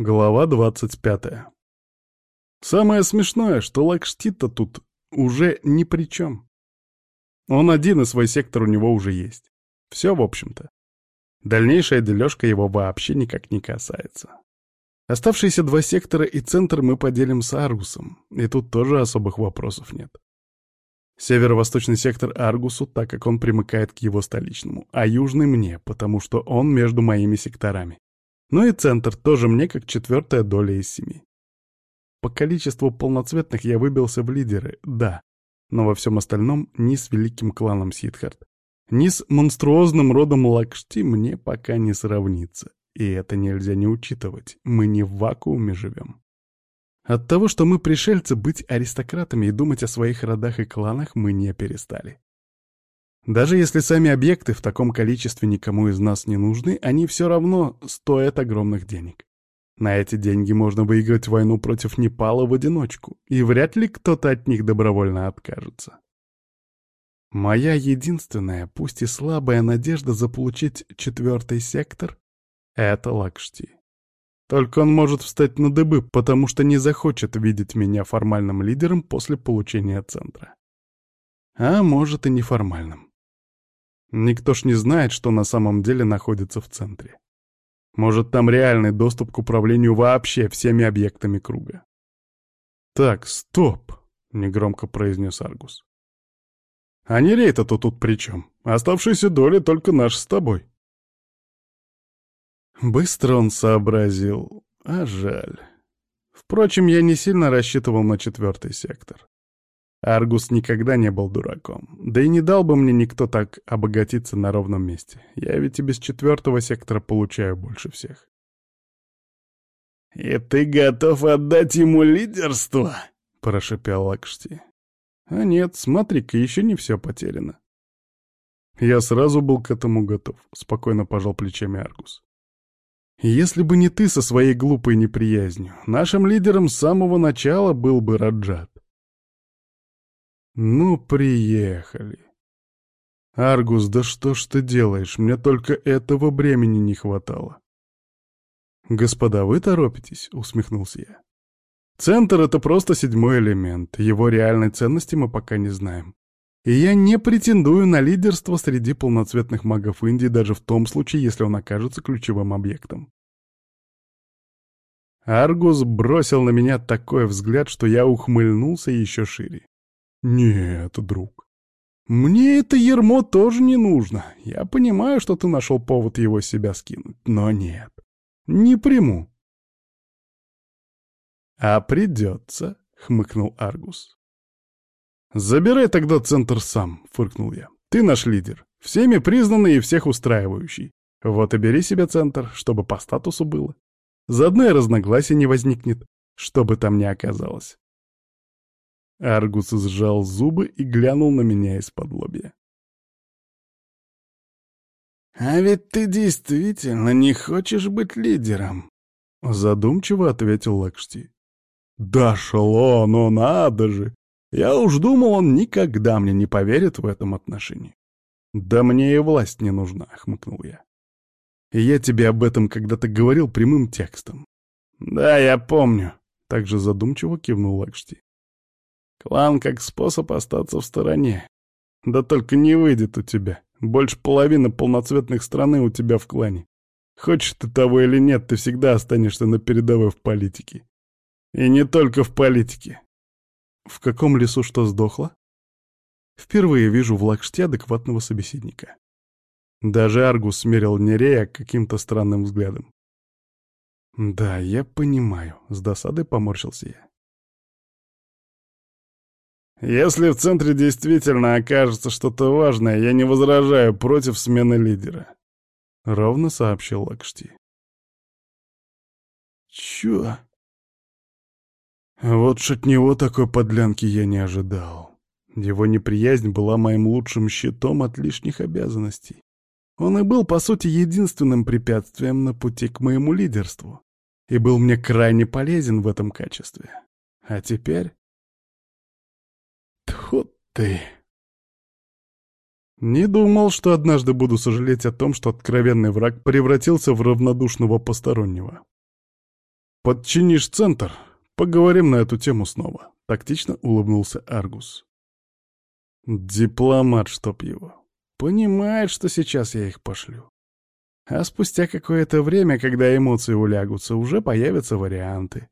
Глава 25. Самое смешное, что Лакштита тут уже ни при чем. Он один, и свой сектор у него уже есть. Все, в общем-то. Дальнейшая дележка его вообще никак не касается. Оставшиеся два сектора и центр мы поделим с Аргусом, и тут тоже особых вопросов нет. Северо-восточный сектор Аргусу, так как он примыкает к его столичному, а южный мне, потому что он между моими секторами. Ну и центр тоже мне как четвертая доля из семи. По количеству полноцветных я выбился в лидеры, да, но во всем остальном ни с великим кланом Сидхарт, ни с монструозным родом Лакшти мне пока не сравнится. И это нельзя не учитывать, мы не в вакууме живем. От того, что мы пришельцы, быть аристократами и думать о своих родах и кланах мы не перестали. Даже если сами объекты в таком количестве никому из нас не нужны, они все равно стоят огромных денег. На эти деньги можно выиграть войну против Непала в одиночку, и вряд ли кто-то от них добровольно откажется. Моя единственная, пусть и слабая надежда заполучить четвертый сектор — это Лакшти. Только он может встать на дыбы, потому что не захочет видеть меня формальным лидером после получения центра. А может и неформальным. Никто ж не знает, что на самом деле находится в центре. Может, там реальный доступ к управлению вообще всеми объектами круга. «Так, стоп!» — негромко произнес Аргус. «А не рейта-то тут при чем? Оставшиеся доли только наши с тобой». Быстро он сообразил, а жаль. Впрочем, я не сильно рассчитывал на четвертый сектор. Аргус никогда не был дураком. Да и не дал бы мне никто так обогатиться на ровном месте. Я ведь и без четвертого сектора получаю больше всех. «И ты готов отдать ему лидерство?» — прошепел Лакшти. «А нет, смотри-ка, еще не все потеряно». Я сразу был к этому готов, — спокойно пожал плечами Аргус. Если бы не ты со своей глупой неприязнью, нашим лидером с самого начала был бы Раджат. Ну, приехали. Аргус, да что ж ты делаешь? Мне только этого бремени не хватало. Господа, вы торопитесь, усмехнулся я. Центр — это просто седьмой элемент. Его реальной ценности мы пока не знаем. И я не претендую на лидерство среди полноцветных магов Индии даже в том случае, если он окажется ключевым объектом. Аргус бросил на меня такой взгляд, что я ухмыльнулся еще шире. «Нет, друг, мне это ермо тоже не нужно. Я понимаю, что ты нашел повод его себя скинуть, но нет, не приму». «А придется», — хмыкнул Аргус. «Забирай тогда центр сам», — фыркнул я. «Ты наш лидер, всеми признанный и всех устраивающий. Вот и бери себе центр, чтобы по статусу было. Заодно и разногласий не возникнет, что бы там ни оказалось. Аргус сжал зубы и глянул на меня из-под лобья. «А ведь ты действительно не хочешь быть лидером», — задумчиво ответил Лакшти. «Да шло, но надо же! Я уж думал, он никогда мне не поверит в этом отношении». «Да мне и власть не нужна», — хмыкнул я. «Я тебе об этом когда-то говорил прямым текстом». «Да, я помню», — также задумчиво кивнул Лакшти. Клан как способ остаться в стороне. Да только не выйдет у тебя. Больше половины полноцветных страны у тебя в клане. Хочешь ты того или нет, ты всегда останешься на передовой в политике. И не только в политике. В каком лесу что сдохло? Впервые вижу в Лакште адекватного собеседника. Даже Аргус смерил Нерея каким-то странным взглядом. «Да, я понимаю», — с досадой поморщился я. Если в центре действительно окажется что-то важное, я не возражаю против смены лидера. Ровно сообщил Лакшти. Чё? Вот ж от него такой подлянки я не ожидал. Его неприязнь была моим лучшим щитом от лишних обязанностей. Он и был, по сути, единственным препятствием на пути к моему лидерству. И был мне крайне полезен в этом качестве. А теперь... Ты. Не думал, что однажды буду сожалеть о том, что откровенный враг превратился в равнодушного постороннего. «Подчинишь центр, поговорим на эту тему снова», — тактично улыбнулся Аргус. Дипломат, чтоб его. Понимает, что сейчас я их пошлю. А спустя какое-то время, когда эмоции улягутся, уже появятся варианты.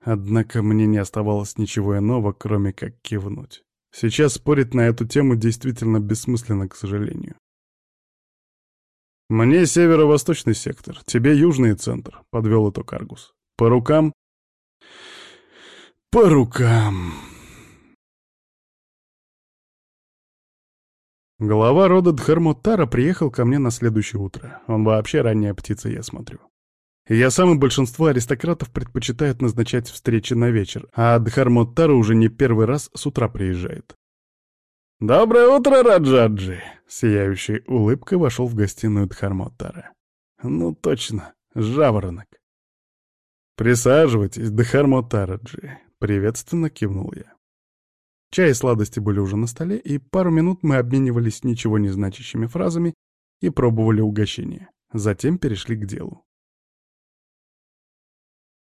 Однако мне не оставалось ничего иного, кроме как кивнуть. Сейчас спорить на эту тему действительно бессмысленно, к сожалению. «Мне северо-восточный сектор, тебе южный центр», — подвел итог Аргус. «По рукам?» «По рукам». Глава рода Дхармотара приехал ко мне на следующее утро. Он вообще ранняя птица, я смотрю. Я сам и большинство аристократов предпочитают назначать встречи на вечер, а Дхармотара уже не первый раз с утра приезжает. «Доброе утро, Раджаджи!» — сияющей улыбкой вошел в гостиную Дхармотара. «Ну точно, жаворонок!» «Присаживайтесь, Дхармотараджи!» — приветственно кивнул я. Чай и сладости были уже на столе, и пару минут мы обменивались ничего не значащими фразами и пробовали угощение. Затем перешли к делу.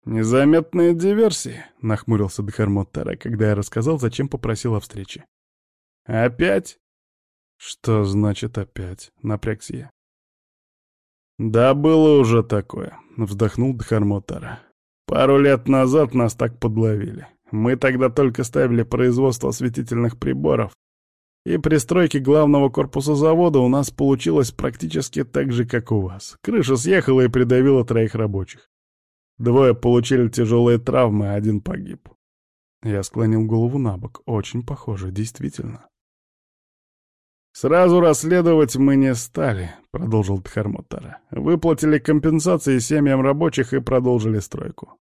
«Незаметные диверсии», — нахмурился Дхармотара, когда я рассказал, зачем попросил о встрече. «Опять?» «Что значит опять?» — напрягся я. «Да было уже такое», — вздохнул Дхармотара. «Пару лет назад нас так подловили. Мы тогда только ставили производство осветительных приборов, и при стройке главного корпуса завода у нас получилось практически так же, как у вас. Крыша съехала и придавила троих рабочих. Двое получили тяжелые травмы, а один погиб. Я склонил голову на бок. Очень похоже, действительно. «Сразу расследовать мы не стали», — продолжил Тхармотара. «Выплатили компенсации семьям рабочих и продолжили стройку.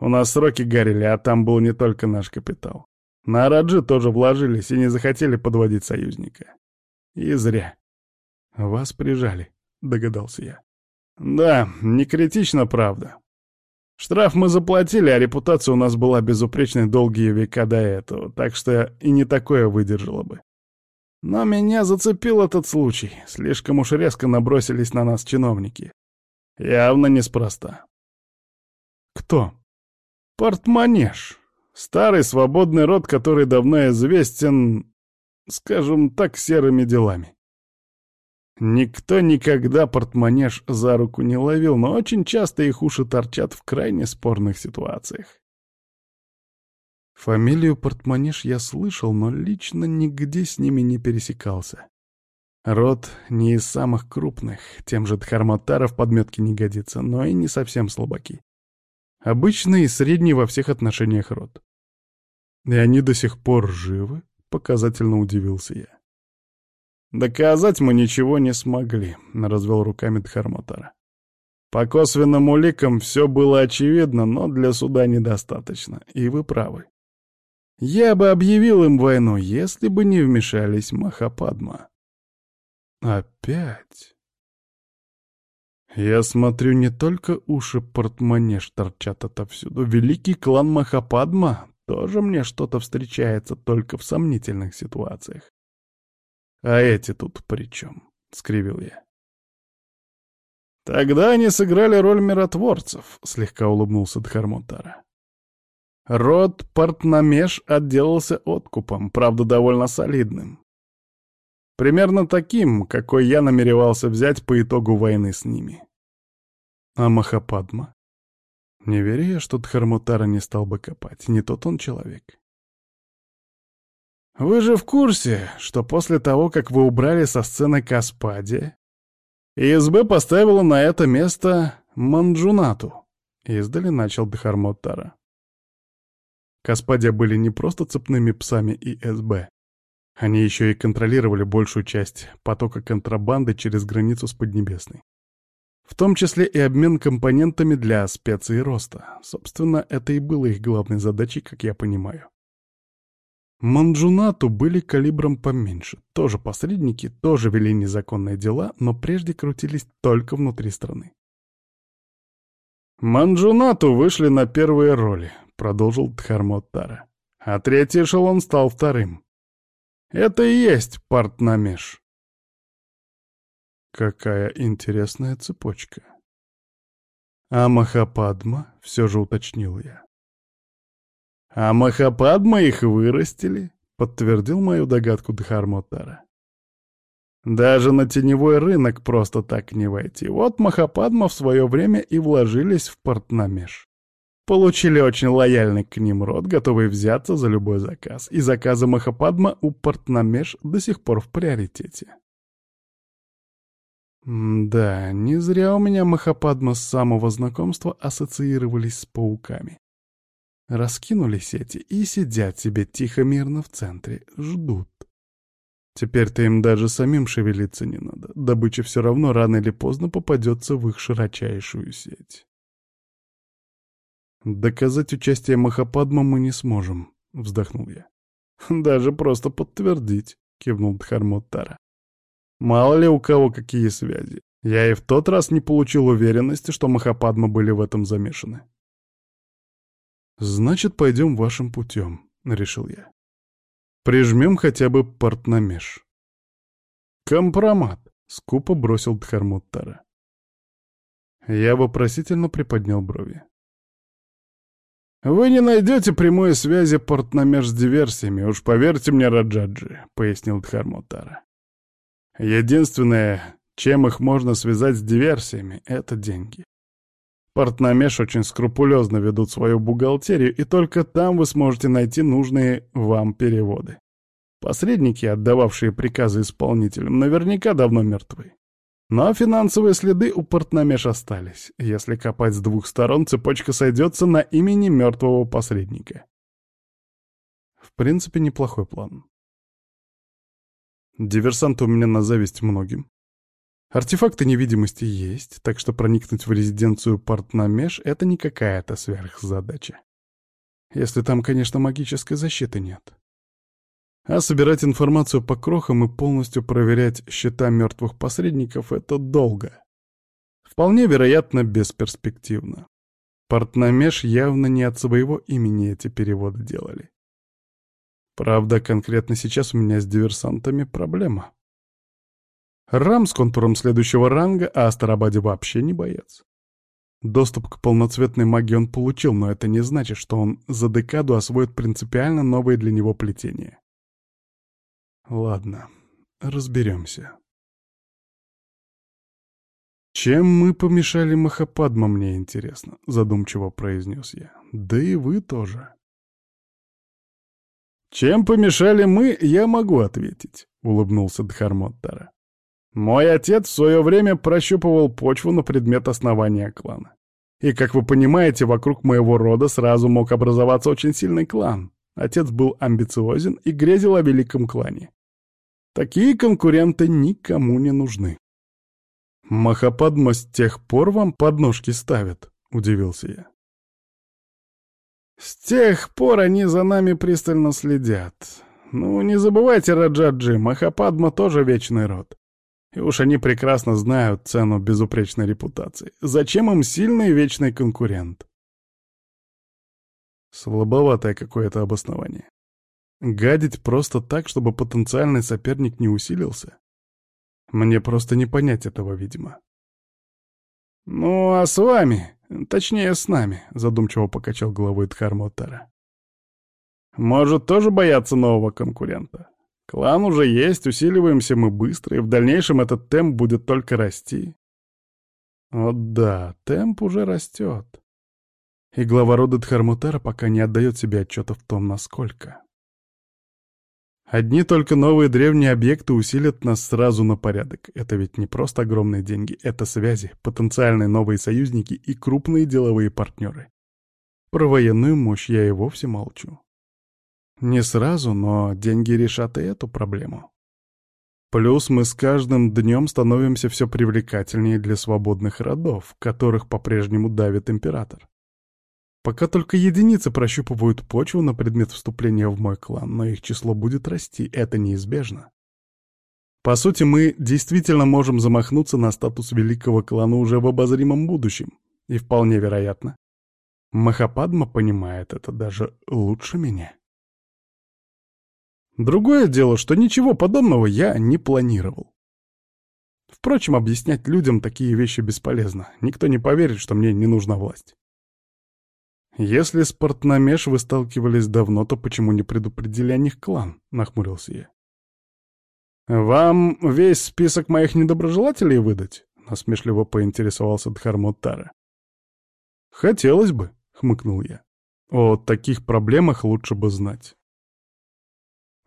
У нас сроки горели, а там был не только наш капитал. На Раджи тоже вложились и не захотели подводить союзника. И зря. Вас прижали, догадался я. Да, не критично, правда. Штраф мы заплатили, а репутация у нас была безупречной долгие века до этого, так что и не такое выдержало бы. Но меня зацепил этот случай. Слишком уж резко набросились на нас чиновники. Явно неспроста. Кто? Портманеж. Старый свободный род, который давно известен, скажем так, серыми делами. Никто никогда портманеж за руку не ловил, но очень часто их уши торчат в крайне спорных ситуациях. Фамилию портманеж я слышал, но лично нигде с ними не пересекался. Род не из самых крупных, тем же Дхарматаров подметки не годится, но и не совсем слабаки. Обычный и средний во всех отношениях род. И они до сих пор живы? Показательно удивился я. Доказать мы ничего не смогли, развел руками Дхарматара. По косвенным уликам все было очевидно, но для суда недостаточно, и вы правы. Я бы объявил им войну, если бы не вмешались Махападма. Опять? Я смотрю, не только уши портмонеж торчат отовсюду. Великий клан Махападма тоже мне что-то встречается только в сомнительных ситуациях. А эти тут при чем? — скривил я. Тогда они сыграли роль миротворцев, — слегка улыбнулся Дхармутара. Род Портнамеш отделался откупом, правда, довольно солидным. Примерно таким, какой я намеревался взять по итогу войны с ними. А Махападма? Не верю я, что Дхармутара не стал бы копать, не тот он человек. Вы же в курсе, что после того, как вы убрали со сцены Каспади, ИСБ поставила на это место Манджунату. Издали начал Дхармотара. Каспадия были не просто цепными псами ИСБ. Они еще и контролировали большую часть потока контрабанды через границу с Поднебесной. В том числе и обмен компонентами для специй роста. Собственно, это и было их главной задачей, как я понимаю. Манджунату были калибром поменьше. Тоже посредники, тоже вели незаконные дела, но прежде крутились только внутри страны. «Манджунату вышли на первые роли», — продолжил Дхармоттара. «А третий эшелон стал вторым. Это и есть партнамеш. Какая интересная цепочка. А Махападма, все же уточнил я. А Махападма их вырастили, подтвердил мою догадку Дхармотара. Даже на теневой рынок просто так не войти. Вот Махападма в свое время и вложились в портнамеш. Получили очень лояльный к ним род, готовый взяться за любой заказ. И заказы Махападма у портнамеш до сих пор в приоритете. да, не зря у меня Махападма с самого знакомства ассоциировались с пауками. Раскинули сети и сидят себе тихо-мирно в центре, ждут. Теперь-то им даже самим шевелиться не надо. Добыча все равно рано или поздно попадется в их широчайшую сеть. «Доказать участие Махападма мы не сможем», — вздохнул я. «Даже просто подтвердить», — кивнул Дхармоттара. «Мало ли у кого какие связи. Я и в тот раз не получил уверенности, что Махападма были в этом замешаны». «Значит, пойдем вашим путем», — решил я. Прижмем хотя бы портнамеш. Компромат, скупо бросил Дхармуттара. Я вопросительно приподнял брови. «Вы не найдете прямой связи портнамеш с диверсиями, уж поверьте мне, Раджаджи», — пояснил Дхармутара. «Единственное, чем их можно связать с диверсиями, — это деньги. Портнамеш очень скрупулезно ведут свою бухгалтерию, и только там вы сможете найти нужные вам переводы. Посредники, отдававшие приказы исполнителям, наверняка давно мертвы. Но финансовые следы у Портнамеш остались. Если копать с двух сторон, цепочка сойдется на имени мертвого посредника. В принципе, неплохой план. Диверсанты у меня на зависть многим. Артефакты невидимости есть, так что проникнуть в резиденцию Портнамеш — это не какая-то сверхзадача. Если там, конечно, магической защиты нет. А собирать информацию по крохам и полностью проверять счета мертвых посредников — это долго. Вполне вероятно, бесперспективно. Портнамеш явно не от своего имени эти переводы делали. Правда, конкретно сейчас у меня с диверсантами проблема. Рам с контуром следующего ранга, а Астарабаде вообще не боец. Доступ к полноцветной магии он получил, но это не значит, что он за декаду освоит принципиально новые для него плетения. Ладно, разберемся. «Чем мы помешали Махападма, мне интересно», — задумчиво произнес я. «Да и вы тоже». «Чем помешали мы, я могу ответить», — улыбнулся Дхармоттара. Мой отец в свое время прощупывал почву на предмет основания клана. И, как вы понимаете, вокруг моего рода сразу мог образоваться очень сильный клан. Отец был амбициозен и грезил о великом клане. Такие конкуренты никому не нужны. «Махападма с тех пор вам подножки ставят», — удивился я. «С тех пор они за нами пристально следят. Ну, не забывайте, Раджаджи, Махападма тоже вечный род. И уж они прекрасно знают цену безупречной репутации. Зачем им сильный вечный конкурент? Слабоватое какое-то обоснование. Гадить просто так, чтобы потенциальный соперник не усилился? Мне просто не понять этого, видимо. «Ну, а с вами, точнее, с нами», — задумчиво покачал головой Дхармотара. «Может, тоже бояться нового конкурента? Клан уже есть, усиливаемся мы быстро, и в дальнейшем этот темп будет только расти. Вот да, темп уже растет. И глава рода Дхармутара пока не отдает себе отчета в том, насколько. Одни только новые древние объекты усилят нас сразу на порядок. Это ведь не просто огромные деньги, это связи, потенциальные новые союзники и крупные деловые партнеры. Про военную мощь я и вовсе молчу. Не сразу, но деньги решат и эту проблему. Плюс мы с каждым днем становимся все привлекательнее для свободных родов, которых по-прежнему давит император. Пока только единицы прощупывают почву на предмет вступления в мой клан, но их число будет расти, это неизбежно. По сути, мы действительно можем замахнуться на статус великого клана уже в обозримом будущем, и вполне вероятно. Махападма понимает это даже лучше меня. Другое дело, что ничего подобного я не планировал. Впрочем, объяснять людям такие вещи бесполезно. Никто не поверит, что мне не нужна власть. «Если с Портнамеш вы сталкивались давно, то почему не предупредили о них клан?» — нахмурился я. «Вам весь список моих недоброжелателей выдать?» — насмешливо поинтересовался Дхармоттара. «Хотелось бы», — хмыкнул я. «О таких проблемах лучше бы знать».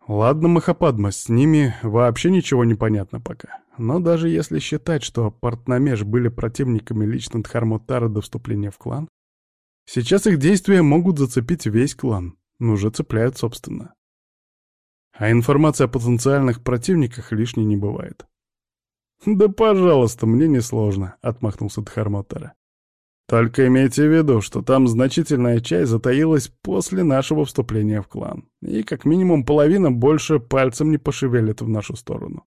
Ладно, Махападма, с ними вообще ничего не понятно пока. Но даже если считать, что Портнамеш были противниками лично Дхармоттара до вступления в клан, сейчас их действия могут зацепить весь клан, но уже цепляют собственно. А информация о потенциальных противниках лишней не бывает. «Да пожалуйста, мне несложно», — отмахнулся Дхармоттара. Только имейте в виду, что там значительная часть затаилась после нашего вступления в клан, и как минимум половина больше пальцем не пошевелит в нашу сторону.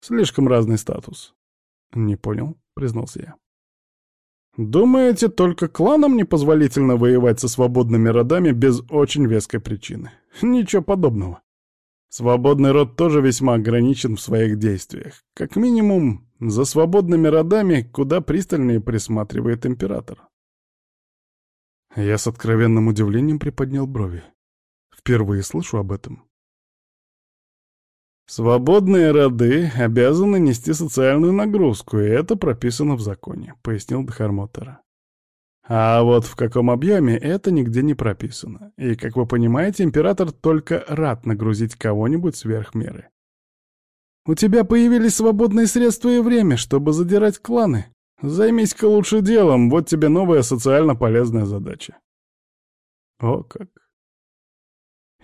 Слишком разный статус. Не понял, признался я. Думаете, только кланам непозволительно воевать со свободными родами без очень веской причины? Ничего подобного. Свободный род тоже весьма ограничен в своих действиях. Как минимум, за свободными родами куда пристальнее присматривает император. Я с откровенным удивлением приподнял брови. Впервые слышу об этом. «Свободные роды обязаны нести социальную нагрузку, и это прописано в законе», — пояснил Дхармотера. «А вот в каком объеме это нигде не прописано. И, как вы понимаете, император только рад нагрузить кого-нибудь сверх меры. У тебя появились свободные средства и время, чтобы задирать кланы. Займись-ка лучше делом, вот тебе новая социально полезная задача. О как.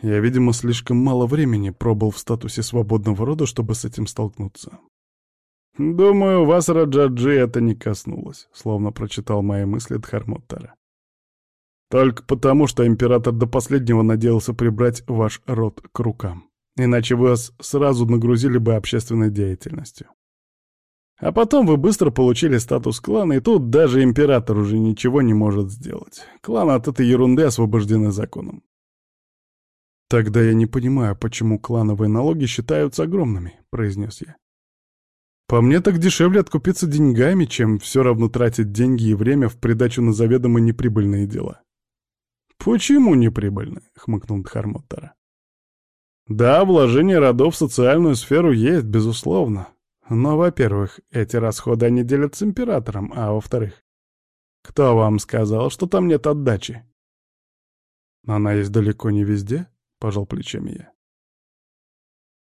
Я, видимо, слишком мало времени пробыл в статусе свободного рода, чтобы с этим столкнуться. «Думаю, вас, Раджаджи, это не коснулось», — словно прочитал мои мысли Дхармоттара. «Только потому, что император до последнего надеялся прибрать ваш род к рукам. Иначе вас сразу нагрузили бы общественной деятельностью. А потом вы быстро получили статус клана, и тут даже император уже ничего не может сделать. Кланы от этой ерунды освобождены законом. «Тогда я не понимаю, почему клановые налоги считаются огромными», — произнес я. «По мне так дешевле откупиться деньгами, чем все равно тратить деньги и время в придачу на заведомо неприбыльные дела». «Почему неприбыльные?» — хмыкнул Дхармоттара. Да, вложение родов в социальную сферу есть, безусловно. Но, во-первых, эти расходы они делят с императором, а во-вторых, кто вам сказал, что там нет отдачи? Она есть далеко не везде, — пожал плечами я.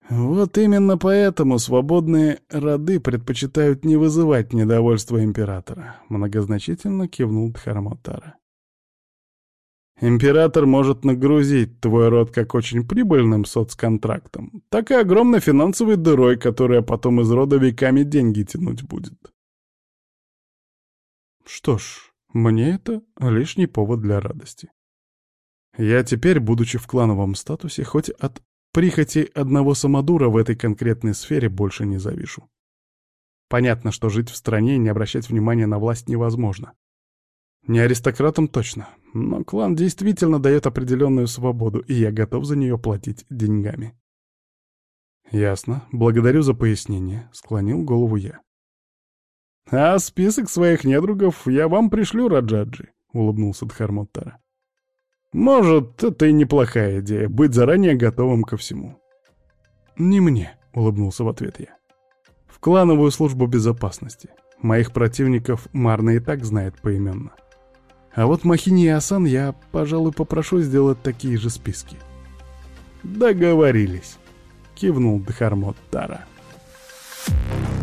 Вот именно поэтому свободные роды предпочитают не вызывать недовольства императора, многозначительно кивнул Дхармотара. Император может нагрузить твой род как очень прибыльным соцконтрактом, так и огромной финансовой дырой, которая потом из рода веками деньги тянуть будет. Что ж, мне это лишний повод для радости. Я теперь, будучи в клановом статусе, хоть от прихоти одного самодура в этой конкретной сфере больше не завишу. Понятно, что жить в стране и не обращать внимания на власть невозможно. Не аристократам точно, но клан действительно дает определенную свободу, и я готов за нее платить деньгами. «Ясно. Благодарю за пояснение», — склонил голову я. «А список своих недругов я вам пришлю, Раджаджи», — улыбнулся Дхармоттара. «Может, это и неплохая идея — быть заранее готовым ко всему». «Не мне», — улыбнулся в ответ я. «В клановую службу безопасности. Моих противников Марна и так знает поименно. А вот Махини и Асан я, пожалуй, попрошу сделать такие же списки. «Договорились», — кивнул Дхармоттара. Тара.